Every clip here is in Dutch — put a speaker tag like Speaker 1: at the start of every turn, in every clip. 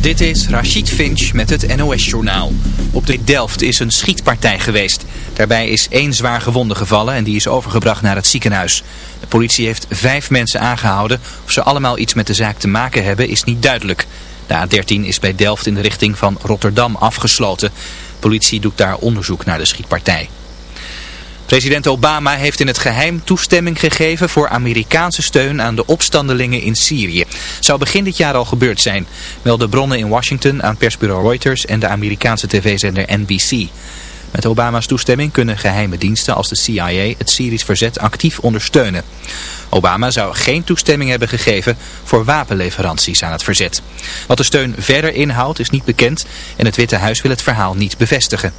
Speaker 1: Dit is Rachid Finch met het NOS-journaal. Op de Delft is een schietpartij geweest. Daarbij is één zwaar gewonde gevallen en die is overgebracht naar het ziekenhuis. De politie heeft vijf mensen aangehouden. Of ze allemaal iets met de zaak te maken hebben is niet duidelijk. De A13 is bij Delft in de richting van Rotterdam afgesloten. De politie doet daar onderzoek naar de schietpartij. President Obama heeft in het geheim toestemming gegeven voor Amerikaanse steun aan de opstandelingen in Syrië. Zou begin dit jaar al gebeurd zijn, melden bronnen in Washington aan persbureau Reuters en de Amerikaanse tv-zender NBC. Met Obama's toestemming kunnen geheime diensten als de CIA het Syrisch verzet actief ondersteunen. Obama zou geen toestemming hebben gegeven voor wapenleveranties aan het verzet. Wat de steun verder inhoudt is niet bekend en het Witte Huis wil het verhaal niet bevestigen.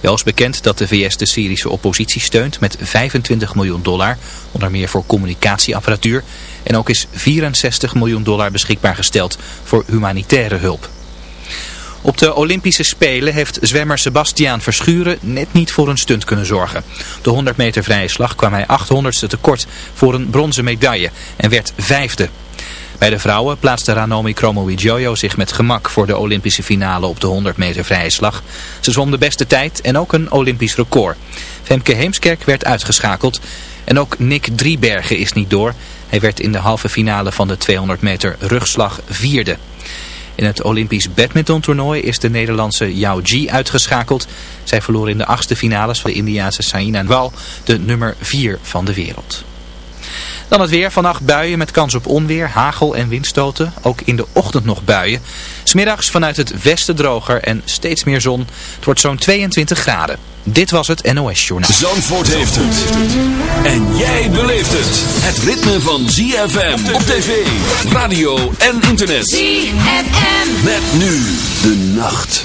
Speaker 1: Wel is bekend dat de VS de Syrische oppositie steunt met 25 miljoen dollar, onder meer voor communicatieapparatuur. En ook is 64 miljoen dollar beschikbaar gesteld voor humanitaire hulp. Op de Olympische Spelen heeft zwemmer Sebastiaan Verschuren net niet voor een stunt kunnen zorgen. De 100 meter vrije slag kwam hij 800ste tekort voor een bronzen medaille en werd vijfde. Bij de vrouwen plaatste Ranomi Kromowidjojo zich met gemak voor de Olympische finale op de 100 meter vrije slag. Ze zwom de beste tijd en ook een Olympisch record. Femke Heemskerk werd uitgeschakeld en ook Nick Driebergen is niet door. Hij werd in de halve finale van de 200 meter rugslag vierde. In het Olympisch badmintontoernooi is de Nederlandse Yao Ji uitgeschakeld. Zij verloor in de achtste finales van de Indiaanse Saina Nwal, de nummer 4 van de wereld. Dan het weer. Vannacht buien met kans op onweer, hagel en windstoten. Ook in de ochtend nog buien. Smiddags vanuit het westen droger en steeds meer zon. Het wordt zo'n 22 graden. Dit was het NOS Journaal.
Speaker 2: Zandvoort heeft het. En jij beleeft het. Het ritme van ZFM op tv, radio en internet.
Speaker 3: ZFM.
Speaker 2: Met nu de nacht.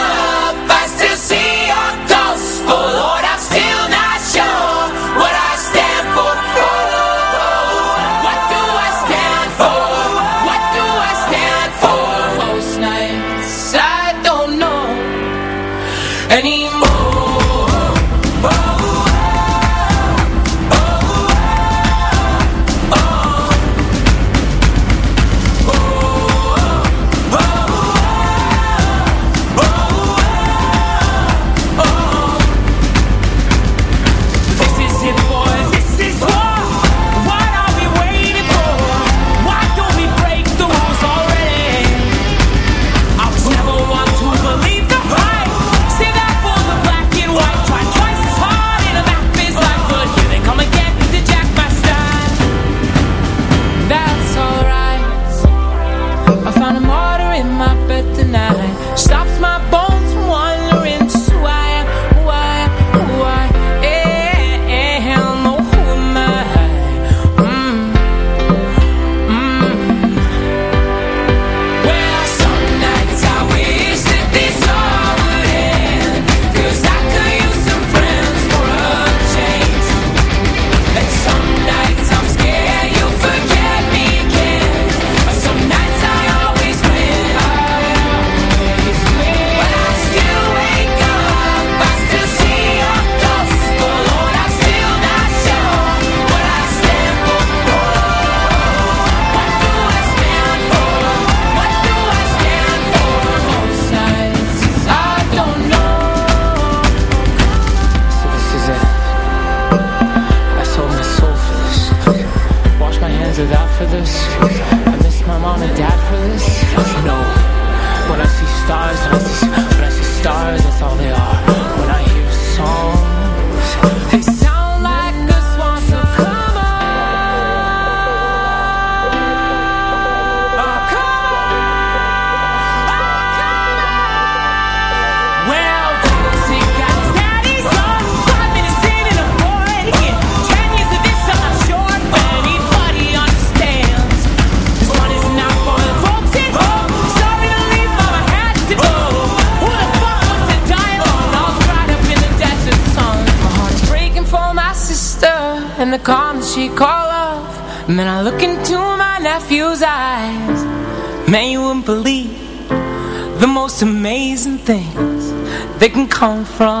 Speaker 4: come from.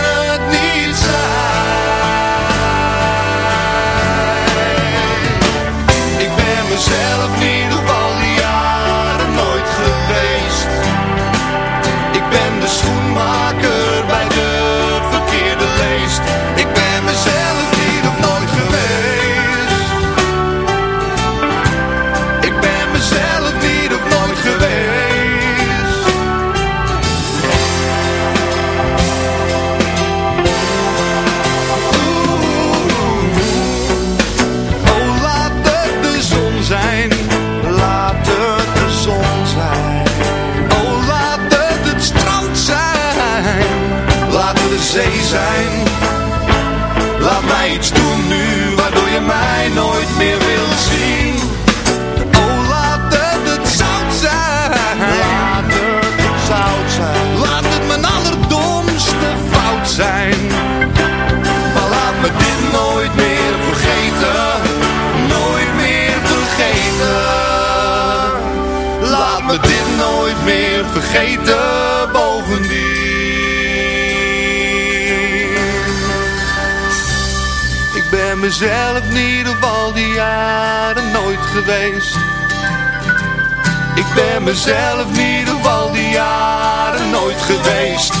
Speaker 5: Ik ben mezelf in ieder geval die jaren nooit geweest.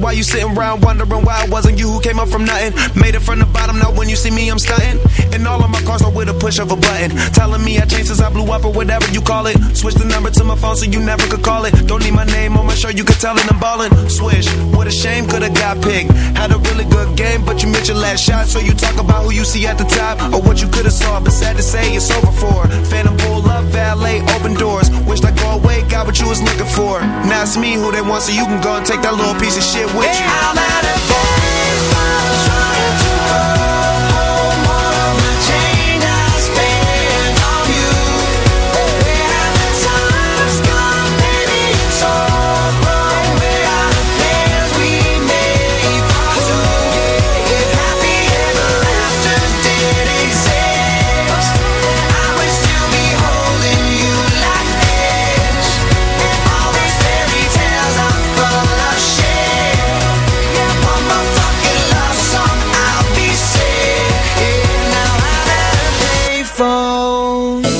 Speaker 2: This you sitting around wondering why it wasn't you who came up from nothing. Made it from the bottom, now when you see me, I'm stunting. And all of my cars are with a push of a button. Telling me I changed since up or whatever you call it. Switch the number to my phone so you never could call it. Don't need my name on my shirt, you can tell it I'm ballin'. Swish, what a shame, could've got picked. Had a really good game, but you missed your last shot. So you talk about who you see at the top or what you could've saw. But sad to say, it's over for. Phantom pull up, valet, open doors. Wished I go away, got what you was looking for. Now it's me who they want, so you can go and take that little piece of shit with you.
Speaker 6: I'm at a baseball trying to hold
Speaker 7: alone